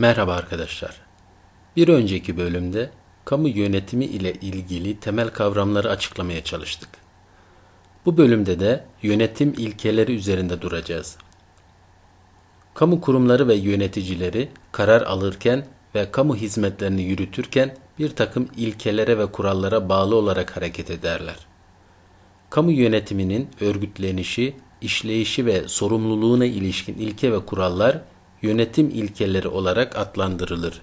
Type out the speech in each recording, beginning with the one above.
Merhaba arkadaşlar. Bir önceki bölümde kamu yönetimi ile ilgili temel kavramları açıklamaya çalıştık. Bu bölümde de yönetim ilkeleri üzerinde duracağız. Kamu kurumları ve yöneticileri karar alırken ve kamu hizmetlerini yürütürken bir takım ilkelere ve kurallara bağlı olarak hareket ederler. Kamu yönetiminin örgütlenişi, işleyişi ve sorumluluğuna ilişkin ilke ve kurallar yönetim ilkeleri olarak adlandırılır.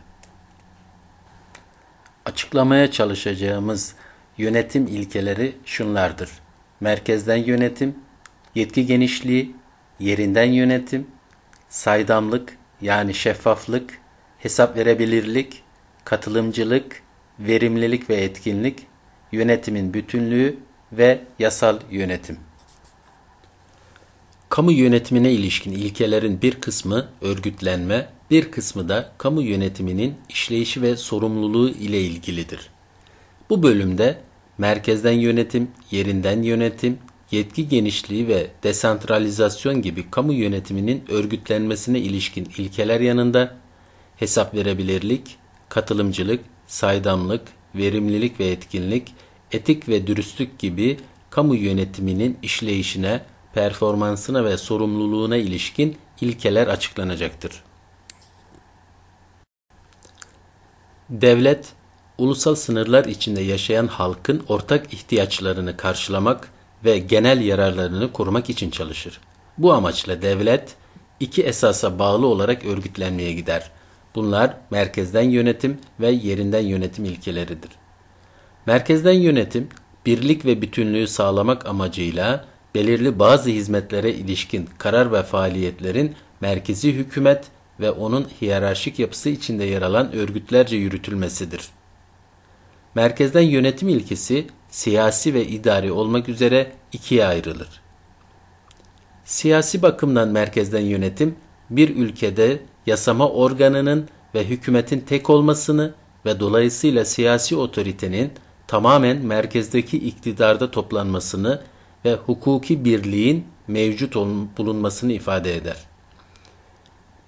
Açıklamaya çalışacağımız yönetim ilkeleri şunlardır. Merkezden yönetim, yetki genişliği, yerinden yönetim, saydamlık yani şeffaflık, hesap verebilirlik, katılımcılık, verimlilik ve etkinlik, yönetimin bütünlüğü ve yasal yönetim. Kamu yönetimine ilişkin ilkelerin bir kısmı örgütlenme, bir kısmı da kamu yönetiminin işleyişi ve sorumluluğu ile ilgilidir. Bu bölümde merkezden yönetim, yerinden yönetim, yetki genişliği ve desantralizasyon gibi kamu yönetiminin örgütlenmesine ilişkin ilkeler yanında hesap verebilirlik, katılımcılık, saydamlık, verimlilik ve etkinlik, etik ve dürüstlük gibi kamu yönetiminin işleyişine, performansına ve sorumluluğuna ilişkin ilkeler açıklanacaktır. Devlet, ulusal sınırlar içinde yaşayan halkın ortak ihtiyaçlarını karşılamak ve genel yararlarını korumak için çalışır. Bu amaçla devlet iki esasa bağlı olarak örgütlenmeye gider. Bunlar merkezden yönetim ve yerinden yönetim ilkeleridir. Merkezden yönetim, birlik ve bütünlüğü sağlamak amacıyla belirli bazı hizmetlere ilişkin karar ve faaliyetlerin merkezi hükümet ve onun hiyerarşik yapısı içinde yer alan örgütlerce yürütülmesidir. Merkezden yönetim ilkesi siyasi ve idari olmak üzere ikiye ayrılır. Siyasi bakımdan merkezden yönetim bir ülkede yasama organının ve hükümetin tek olmasını ve dolayısıyla siyasi otoritenin tamamen merkezdeki iktidarda toplanmasını ve hukuki birliğin mevcut bulunmasını ifade eder.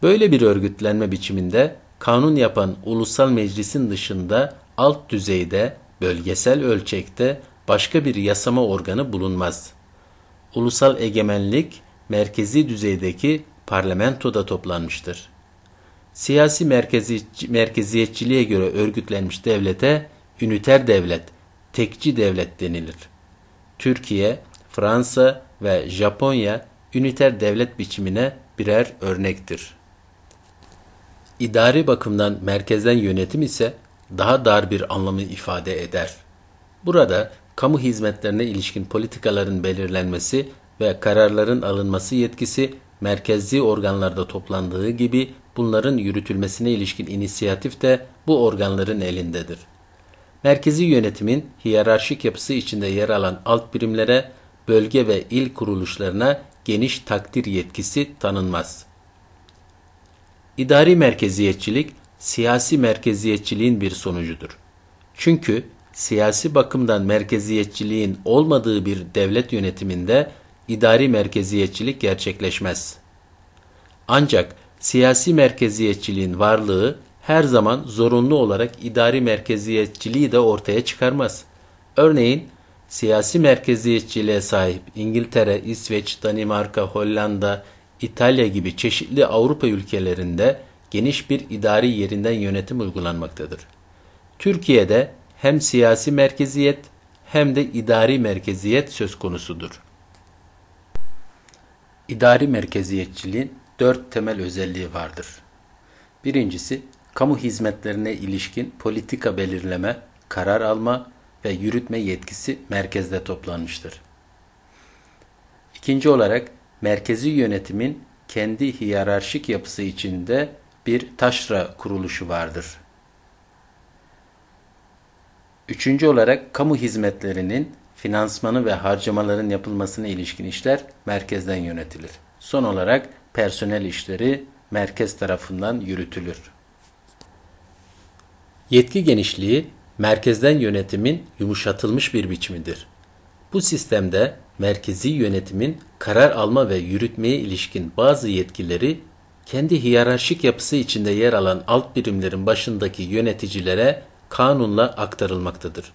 Böyle bir örgütlenme biçiminde kanun yapan ulusal meclisin dışında alt düzeyde, bölgesel ölçekte başka bir yasama organı bulunmaz. Ulusal egemenlik merkezi düzeydeki parlamentoda toplanmıştır. Siyasi merkezi, merkeziyetçiliğe göre örgütlenmiş devlete üniter devlet, tekçi devlet denilir. Türkiye, Fransa ve Japonya üniter devlet biçimine birer örnektir. İdari bakımdan merkezden yönetim ise daha dar bir anlamı ifade eder. Burada kamu hizmetlerine ilişkin politikaların belirlenmesi ve kararların alınması yetkisi merkezi organlarda toplandığı gibi bunların yürütülmesine ilişkin inisiyatif de bu organların elindedir. Merkezi yönetimin hiyerarşik yapısı içinde yer alan alt birimlere, bölge ve il kuruluşlarına geniş takdir yetkisi tanınmaz. İdari merkeziyetçilik, siyasi merkeziyetçiliğin bir sonucudur. Çünkü siyasi bakımdan merkeziyetçiliğin olmadığı bir devlet yönetiminde idari merkeziyetçilik gerçekleşmez. Ancak siyasi merkeziyetçiliğin varlığı her zaman zorunlu olarak idari merkeziyetçiliği de ortaya çıkarmaz. Örneğin siyasi merkeziyetçiliğe sahip İngiltere, İsveç, Danimarka, Hollanda, İtalya gibi çeşitli Avrupa ülkelerinde geniş bir idari yerinden yönetim uygulanmaktadır. Türkiye'de hem siyasi merkeziyet hem de idari merkeziyet söz konusudur. İdari merkeziyetçiliğin dört temel özelliği vardır. Birincisi, kamu hizmetlerine ilişkin politika belirleme, karar alma ve yürütme yetkisi merkezde toplanmıştır. İkinci olarak, merkezi yönetimin kendi hiyerarşik yapısı içinde bir taşra kuruluşu vardır. Üçüncü olarak kamu hizmetlerinin finansmanı ve harcamaların yapılmasına ilişkin işler merkezden yönetilir. Son olarak personel işleri merkez tarafından yürütülür. Yetki genişliği merkezden yönetimin yumuşatılmış bir biçimidir. Bu sistemde merkezi yönetimin karar alma ve yürütmeye ilişkin bazı yetkileri kendi hiyerarşik yapısı içinde yer alan alt birimlerin başındaki yöneticilere kanunla aktarılmaktadır.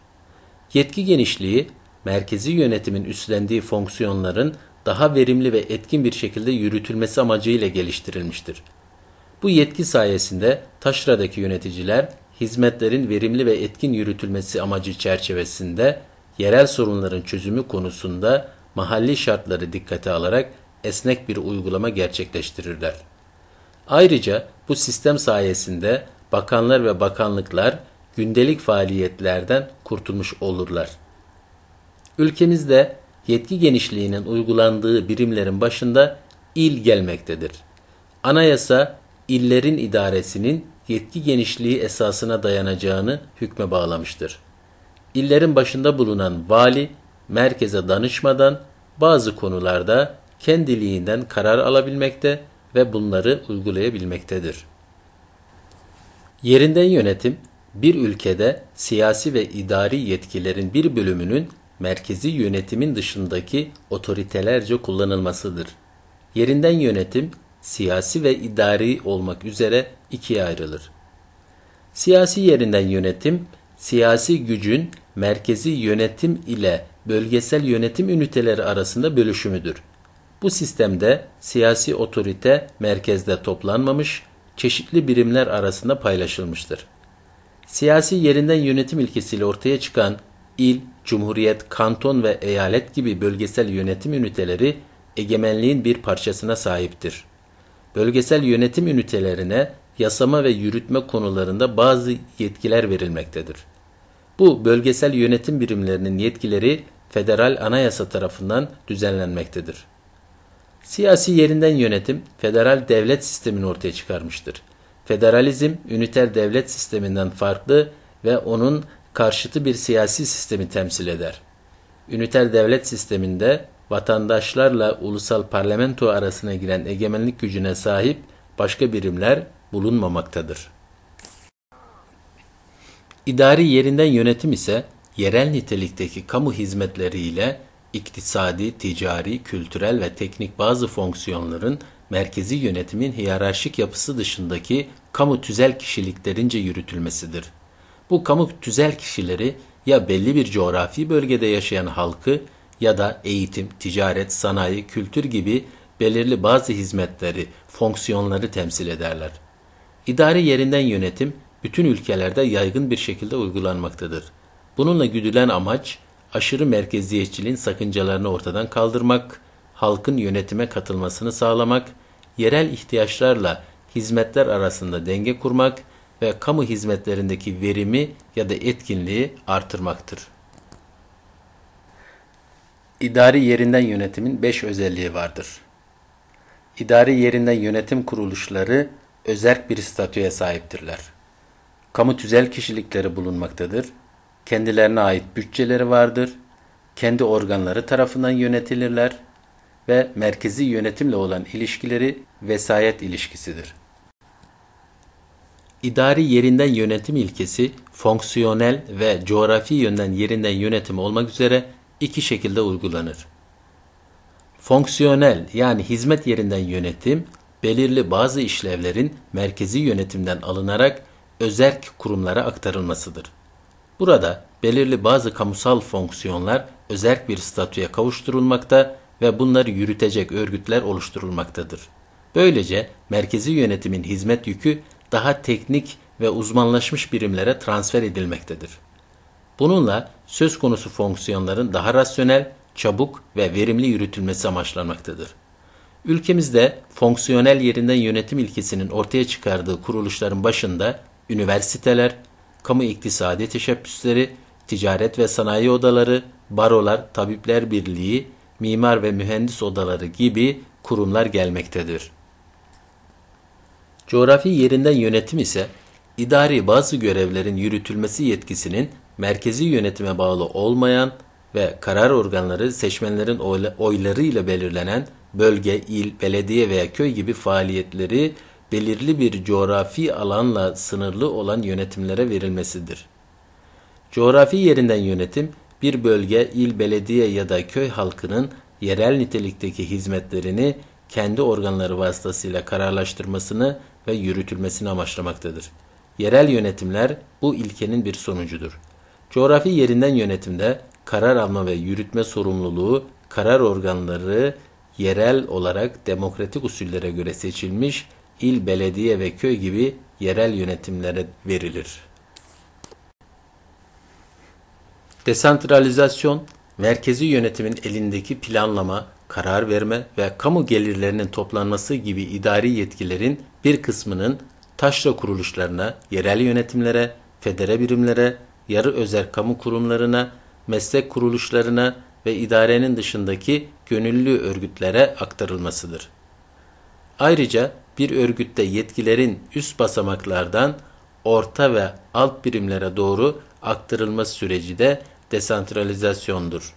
Yetki genişliği, merkezi yönetimin üstlendiği fonksiyonların daha verimli ve etkin bir şekilde yürütülmesi amacıyla geliştirilmiştir. Bu yetki sayesinde taşradaki yöneticiler hizmetlerin verimli ve etkin yürütülmesi amacı çerçevesinde yerel sorunların çözümü konusunda mahalli şartları dikkate alarak esnek bir uygulama gerçekleştirirler. Ayrıca bu sistem sayesinde bakanlar ve bakanlıklar gündelik faaliyetlerden kurtulmuş olurlar. Ülkemizde yetki genişliğinin uygulandığı birimlerin başında il gelmektedir. Anayasa illerin idaresinin yetki genişliği esasına dayanacağını hükme bağlamıştır. İllerin başında bulunan vali merkeze danışmadan bazı konularda kendiliğinden karar alabilmekte ve bunları uygulayabilmektedir. Yerinden yönetim bir ülkede siyasi ve idari yetkilerin bir bölümünün merkezi yönetimin dışındaki otoritelerce kullanılmasıdır. Yerinden yönetim siyasi ve idari olmak üzere ikiye ayrılır. Siyasi yerinden yönetim, siyasi gücün merkezi yönetim ile bölgesel yönetim üniteleri arasında bölüşümüdür. Bu sistemde siyasi otorite merkezde toplanmamış, çeşitli birimler arasında paylaşılmıştır. Siyasi yerinden yönetim ilkesiyle ortaya çıkan il, cumhuriyet, kanton ve eyalet gibi bölgesel yönetim üniteleri egemenliğin bir parçasına sahiptir. Bölgesel yönetim ünitelerine yasama ve yürütme konularında bazı yetkiler verilmektedir. Bu bölgesel yönetim birimlerinin yetkileri federal anayasa tarafından düzenlenmektedir. Siyasi yerinden yönetim federal devlet sistemini ortaya çıkarmıştır. Federalizm üniter devlet sisteminden farklı ve onun karşıtı bir siyasi sistemi temsil eder. Üniter devlet sisteminde vatandaşlarla ulusal parlamento arasına giren egemenlik gücüne sahip başka birimler bulunmamaktadır. İdari yerinden yönetim ise yerel nitelikteki kamu hizmetleriyle iktisadi, ticari, kültürel ve teknik bazı fonksiyonların merkezi yönetimin hiyerarşik yapısı dışındaki kamu tüzel kişiliklerince yürütülmesidir. Bu kamu tüzel kişileri ya belli bir coğrafi bölgede yaşayan halkı ya da eğitim, ticaret, sanayi, kültür gibi belirli bazı hizmetleri, fonksiyonları temsil ederler. İdari yerinden yönetim bütün ülkelerde yaygın bir şekilde uygulanmaktadır. Bununla güdülen amaç aşırı merkeziyetçiliğin sakıncalarını ortadan kaldırmak, halkın yönetime katılmasını sağlamak, yerel ihtiyaçlarla hizmetler arasında denge kurmak ve kamu hizmetlerindeki verimi ya da etkinliği artırmaktır. İdari yerinden yönetimin 5 özelliği vardır. İdari yerinden yönetim kuruluşları özerk bir statüye sahiptirler. Kamu tüzel kişilikleri bulunmaktadır. Kendilerine ait bütçeleri vardır. Kendi organları tarafından yönetilirler ve merkezi yönetimle olan ilişkileri vesayet ilişkisidir. İdari yerinden yönetim ilkesi fonksiyonel ve coğrafi yönden yerinden yönetim olmak üzere iki şekilde uygulanır. Fonksiyonel yani hizmet yerinden yönetim belirli bazı işlevlerin merkezi yönetimden alınarak özerk kurumlara aktarılmasıdır. Burada belirli bazı kamusal fonksiyonlar özerk bir statüye kavuşturulmakta ve bunları yürütecek örgütler oluşturulmaktadır. Böylece merkezi yönetimin hizmet yükü daha teknik ve uzmanlaşmış birimlere transfer edilmektedir. Bununla söz konusu fonksiyonların daha rasyonel, çabuk ve verimli yürütülmesi amaçlanmaktadır. Ülkemizde fonksiyonel yerinden yönetim ilkesinin ortaya çıkardığı kuruluşların başında üniversiteler, kamu iktisadi teşebbüsleri, ticaret ve sanayi odaları, barolar, tabipler birliği, mimar ve mühendis odaları gibi kurumlar gelmektedir. Coğrafi yerinden yönetim ise idari bazı görevlerin yürütülmesi yetkisinin merkezi yönetime bağlı olmayan ve karar organları seçmenlerin oylarıyla belirlenen bölge, il, belediye veya köy gibi faaliyetleri belirli bir coğrafi alanla sınırlı olan yönetimlere verilmesidir. Coğrafi yerinden yönetim, bir bölge, il, belediye ya da köy halkının yerel nitelikteki hizmetlerini kendi organları vasıtasıyla kararlaştırmasını ve yürütülmesini amaçlamaktadır. Yerel yönetimler bu ilkenin bir sonucudur. Coğrafi yerinden yönetimde karar alma ve yürütme sorumluluğu karar organları yerel olarak demokratik usullere göre seçilmiş il, belediye ve köy gibi yerel yönetimlere verilir. Desentralizasyon, merkezi yönetimin elindeki planlama, karar verme ve kamu gelirlerinin toplanması gibi idari yetkilerin bir kısmının taşra kuruluşlarına, yerel yönetimlere, federe birimlere, yarı özel kamu kurumlarına, meslek kuruluşlarına ve idarenin dışındaki gönüllü örgütlere aktarılmasıdır. Ayrıca bir örgütte yetkilerin üst basamaklardan orta ve alt birimlere doğru aktarılması süreci de desantralizasyondur.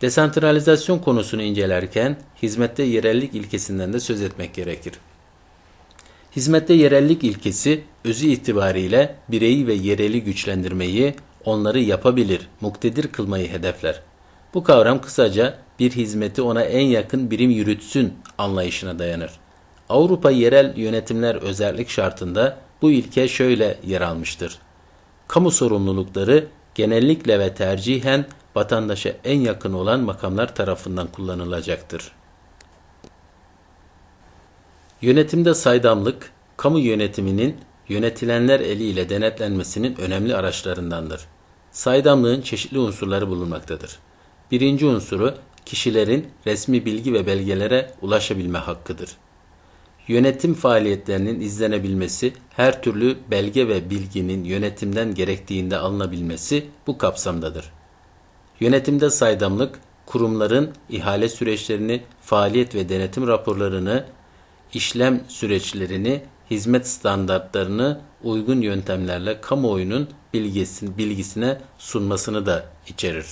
Desantralizasyon konusunu incelerken hizmette yerellik ilkesinden de söz etmek gerekir. Hizmette yerellik ilkesi özü itibariyle bireyi ve yereli güçlendirmeyi, onları yapabilir, muktedir kılmayı hedefler. Bu kavram kısaca bir hizmeti ona en yakın birim yürütsün anlayışına dayanır. Avrupa yerel yönetimler özellik şartında bu ilke şöyle yer almıştır. Kamu sorumlulukları genellikle ve tercihen vatandaşa en yakın olan makamlar tarafından kullanılacaktır. Yönetimde saydamlık, kamu yönetiminin yönetilenler eliyle denetlenmesinin önemli araçlarındandır. Saydamlığın çeşitli unsurları bulunmaktadır. Birinci unsuru kişilerin resmi bilgi ve belgelere ulaşabilme hakkıdır. Yönetim faaliyetlerinin izlenebilmesi, her türlü belge ve bilginin yönetimden gerektiğinde alınabilmesi bu kapsamdadır. Yönetimde saydamlık, kurumların ihale süreçlerini, faaliyet ve denetim raporlarını, işlem süreçlerini, hizmet standartlarını uygun yöntemlerle kamuoyunun bilgisine sunmasını da içerir.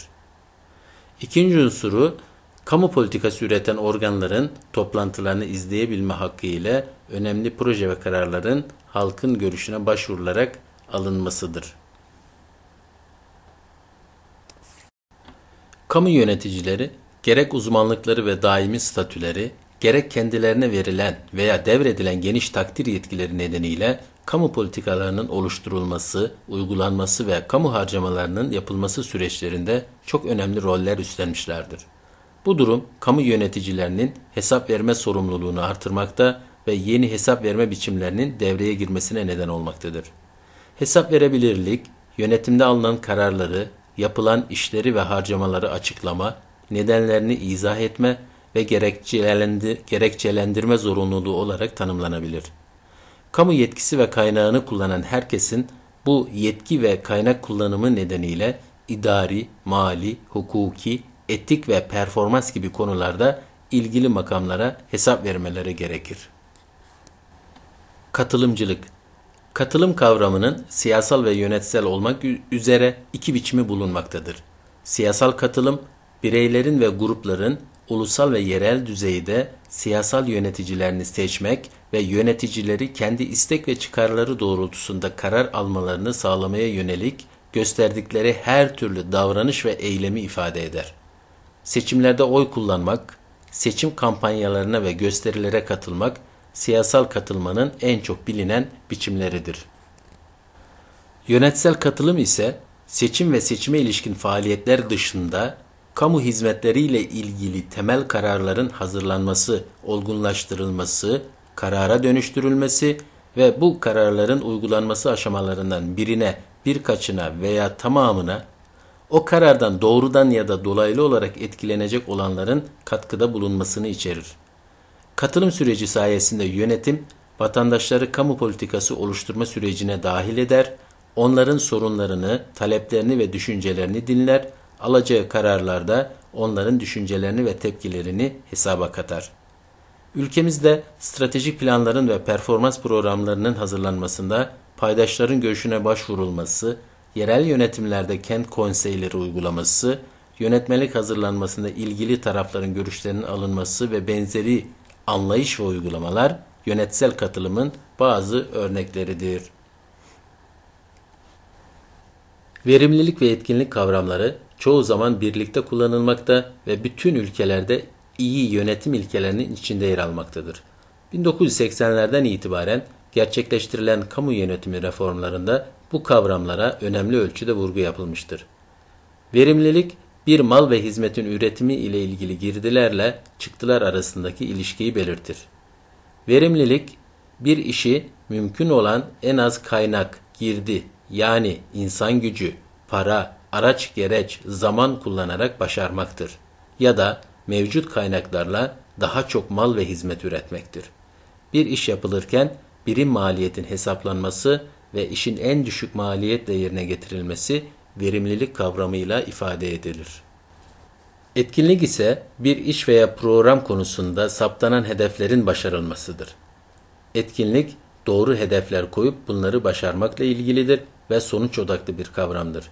İkinci unsuru, kamu politikası üreten organların toplantılarını izleyebilme hakkı ile önemli proje ve kararların halkın görüşüne başvurularak alınmasıdır. Kamu yöneticileri gerek uzmanlıkları ve daimi statüleri, gerek kendilerine verilen veya devredilen geniş takdir yetkileri nedeniyle kamu politikalarının oluşturulması, uygulanması ve kamu harcamalarının yapılması süreçlerinde çok önemli roller üstlenmişlerdir. Bu durum kamu yöneticilerinin hesap verme sorumluluğunu artırmakta ve yeni hesap verme biçimlerinin devreye girmesine neden olmaktadır. Hesap verebilirlik, yönetimde alınan kararları, yapılan işleri ve harcamaları açıklama, nedenlerini izah etme ve gerekçelendirme zorunluluğu olarak tanımlanabilir. Kamu yetkisi ve kaynağını kullanan herkesin bu yetki ve kaynak kullanımı nedeniyle idari, mali, hukuki, etik ve performans gibi konularda ilgili makamlara hesap vermeleri gerekir. Katılımcılık Katılım kavramının siyasal ve yönetsel olmak üzere iki biçimi bulunmaktadır. Siyasal katılım, bireylerin ve grupların ulusal ve yerel düzeyde siyasal yöneticilerini seçmek ve yöneticileri kendi istek ve çıkarları doğrultusunda karar almalarını sağlamaya yönelik gösterdikleri her türlü davranış ve eylemi ifade eder. Seçimlerde oy kullanmak, seçim kampanyalarına ve gösterilere katılmak siyasal katılmanın en çok bilinen biçimleridir. Yönetsel katılım ise seçim ve seçime ilişkin faaliyetler dışında kamu hizmetleriyle ilgili temel kararların hazırlanması, olgunlaştırılması, karara dönüştürülmesi ve bu kararların uygulanması aşamalarından birine, birkaçına veya tamamına o karardan doğrudan ya da dolaylı olarak etkilenecek olanların katkıda bulunmasını içerir. Katılım süreci sayesinde yönetim, vatandaşları kamu politikası oluşturma sürecine dahil eder, onların sorunlarını, taleplerini ve düşüncelerini dinler, alacağı kararlarda onların düşüncelerini ve tepkilerini hesaba katar. Ülkemizde stratejik planların ve performans programlarının hazırlanmasında paydaşların görüşüne başvurulması, yerel yönetimlerde kent konseyleri uygulaması, yönetmelik hazırlanmasında ilgili tarafların görüşlerinin alınması ve benzeri anlayış ve uygulamalar yönetsel katılımın bazı örnekleridir. Verimlilik ve etkinlik kavramları çoğu zaman birlikte kullanılmakta ve bütün ülkelerde iyi yönetim ilkelerinin içinde yer almaktadır. 1980'lerden itibaren gerçekleştirilen kamu yönetimi reformlarında bu kavramlara önemli ölçüde vurgu yapılmıştır. Verimlilik, bir mal ve hizmetin üretimi ile ilgili girdilerle çıktılar arasındaki ilişkiyi belirtir. Verimlilik, bir işi mümkün olan en az kaynak, girdi yani insan gücü, para, araç gereç, zaman kullanarak başarmaktır. Ya da mevcut kaynaklarla daha çok mal ve hizmet üretmektir. Bir iş yapılırken birim maliyetin hesaplanması ve işin en düşük maliyetle yerine getirilmesi verimlilik kavramıyla ifade edilir. Etkinlik ise bir iş veya program konusunda saptanan hedeflerin başarılmasıdır. Etkinlik doğru hedefler koyup bunları başarmakla ilgilidir ve sonuç odaklı bir kavramdır.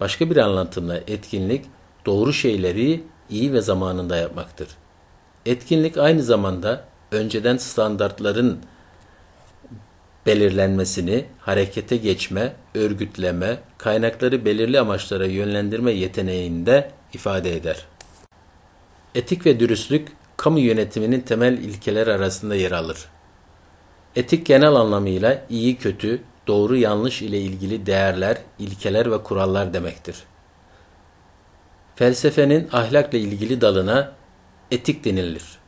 Başka bir anlatımla etkinlik doğru şeyleri iyi ve zamanında yapmaktır. Etkinlik aynı zamanda önceden standartların belirlenmesini, harekete geçme, örgütleme, kaynakları belirli amaçlara yönlendirme yeteneğinde ifade eder. Etik ve dürüstlük, kamu yönetiminin temel ilkeler arasında yer alır. Etik genel anlamıyla iyi kötü, doğru yanlış ile ilgili değerler, ilkeler ve kurallar demektir. Felsefenin ahlakla ilgili dalına etik denilir.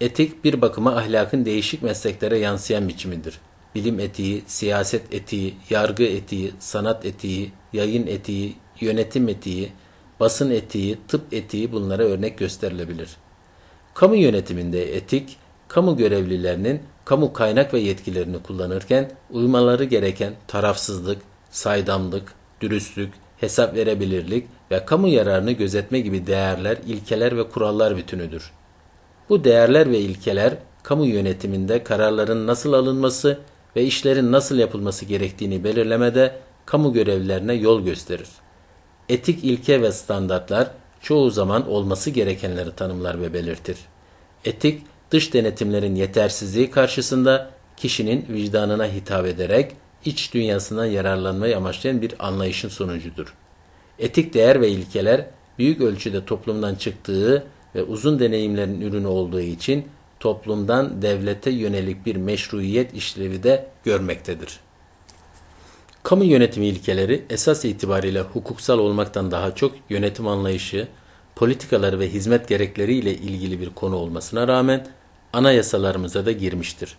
Etik bir bakıma ahlakın değişik mesleklere yansıyan biçimidir. Bilim etiği, siyaset etiği, yargı etiği, sanat etiği, yayın etiği, yönetim etiği, basın etiği, tıp etiği bunlara örnek gösterilebilir. Kamu yönetiminde etik, kamu görevlilerinin kamu kaynak ve yetkilerini kullanırken uymaları gereken tarafsızlık, saydamlık, dürüstlük, hesap verebilirlik ve kamu yararını gözetme gibi değerler, ilkeler ve kurallar bütünüdür. Bu değerler ve ilkeler kamu yönetiminde kararların nasıl alınması ve işlerin nasıl yapılması gerektiğini belirlemede kamu görevlilerine yol gösterir. Etik ilke ve standartlar çoğu zaman olması gerekenleri tanımlar ve belirtir. Etik, dış denetimlerin yetersizliği karşısında kişinin vicdanına hitap ederek iç dünyasından yararlanmayı amaçlayan bir anlayışın sonucudur. Etik değer ve ilkeler büyük ölçüde toplumdan çıktığı ve uzun deneyimlerin ürünü olduğu için toplumdan devlete yönelik bir meşruiyet işlevi de görmektedir. Kamu yönetimi ilkeleri esas itibariyle hukuksal olmaktan daha çok yönetim anlayışı, politikaları ve hizmet gerekleri ile ilgili bir konu olmasına rağmen anayasalarımıza da girmiştir.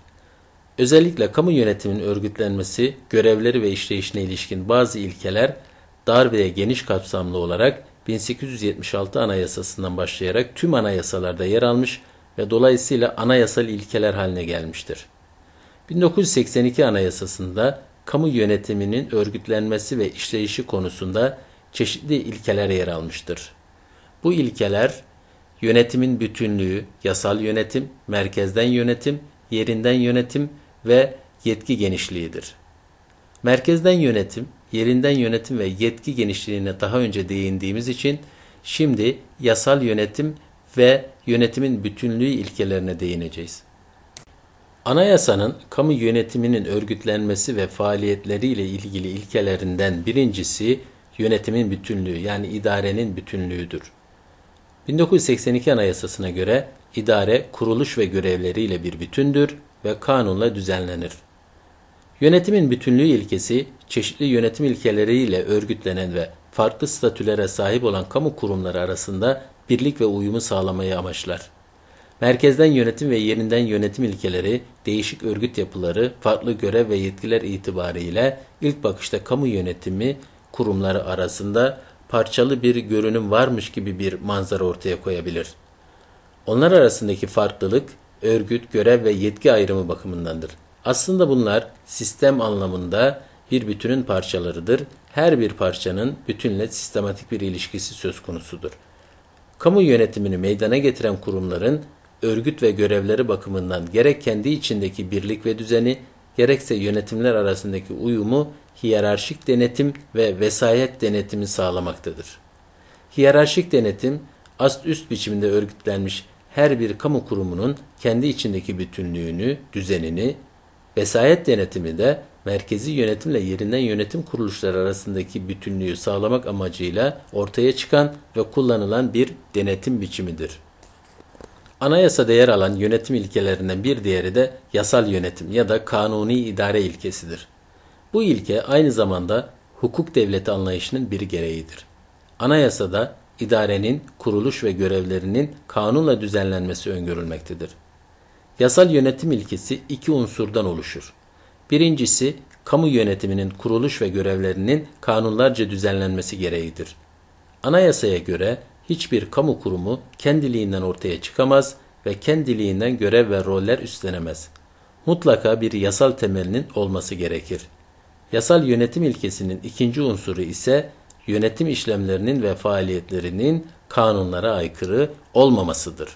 Özellikle kamu yönetiminin örgütlenmesi, görevleri ve işleyişine ilişkin bazı ilkeler dar ve geniş kapsamlı olarak 1876 Anayasasından başlayarak tüm anayasalarda yer almış ve dolayısıyla anayasal ilkeler haline gelmiştir. 1982 Anayasası'nda kamu yönetiminin örgütlenmesi ve işleyişi konusunda çeşitli ilkeler yer almıştır. Bu ilkeler yönetimin bütünlüğü, yasal yönetim, merkezden yönetim, yerinden yönetim ve yetki genişliğidir. Merkezden yönetim, yerinden yönetim ve yetki genişliğine daha önce değindiğimiz için şimdi yasal yönetim ve yönetimin bütünlüğü ilkelerine değineceğiz. Anayasanın kamu yönetiminin örgütlenmesi ve faaliyetleriyle ilgili ilkelerinden birincisi yönetimin bütünlüğü yani idarenin bütünlüğüdür. 1982 Anayasasına göre idare kuruluş ve görevleriyle bir bütündür ve kanunla düzenlenir. Yönetimin bütünlüğü ilkesi çeşitli yönetim ilkeleriyle örgütlenen ve farklı statülere sahip olan kamu kurumları arasında birlik ve uyumu sağlamayı amaçlar. Merkezden yönetim ve yerinden yönetim ilkeleri, değişik örgüt yapıları, farklı görev ve yetkiler itibariyle ilk bakışta kamu yönetimi kurumları arasında parçalı bir görünüm varmış gibi bir manzara ortaya koyabilir. Onlar arasındaki farklılık, örgüt, görev ve yetki ayrımı bakımındandır. Aslında bunlar sistem anlamında bir bütünün parçalarıdır. Her bir parçanın bütünle sistematik bir ilişkisi söz konusudur. Kamu yönetimini meydana getiren kurumların örgüt ve görevleri bakımından gerek kendi içindeki birlik ve düzeni, gerekse yönetimler arasındaki uyumu hiyerarşik denetim ve vesayet denetimi sağlamaktadır. Hiyerarşik denetim, ast-üst biçimde örgütlenmiş her bir kamu kurumunun kendi içindeki bütünlüğünü, düzenini, vesayet denetimi de merkezi yönetimle yerinden yönetim kuruluşları arasındaki bütünlüğü sağlamak amacıyla ortaya çıkan ve kullanılan bir denetim biçimidir. Anayasada yer alan yönetim ilkelerinden bir diğeri de yasal yönetim ya da kanuni idare ilkesidir. Bu ilke aynı zamanda hukuk devleti anlayışının bir gereğidir. Anayasada idarenin kuruluş ve görevlerinin kanunla düzenlenmesi öngörülmektedir. Yasal yönetim ilkesi iki unsurdan oluşur. Birincisi, kamu yönetiminin kuruluş ve görevlerinin kanunlarca düzenlenmesi gereğidir. Anayasaya göre hiçbir kamu kurumu kendiliğinden ortaya çıkamaz ve kendiliğinden görev ve roller üstlenemez. Mutlaka bir yasal temelinin olması gerekir. Yasal yönetim ilkesinin ikinci unsuru ise yönetim işlemlerinin ve faaliyetlerinin kanunlara aykırı olmamasıdır.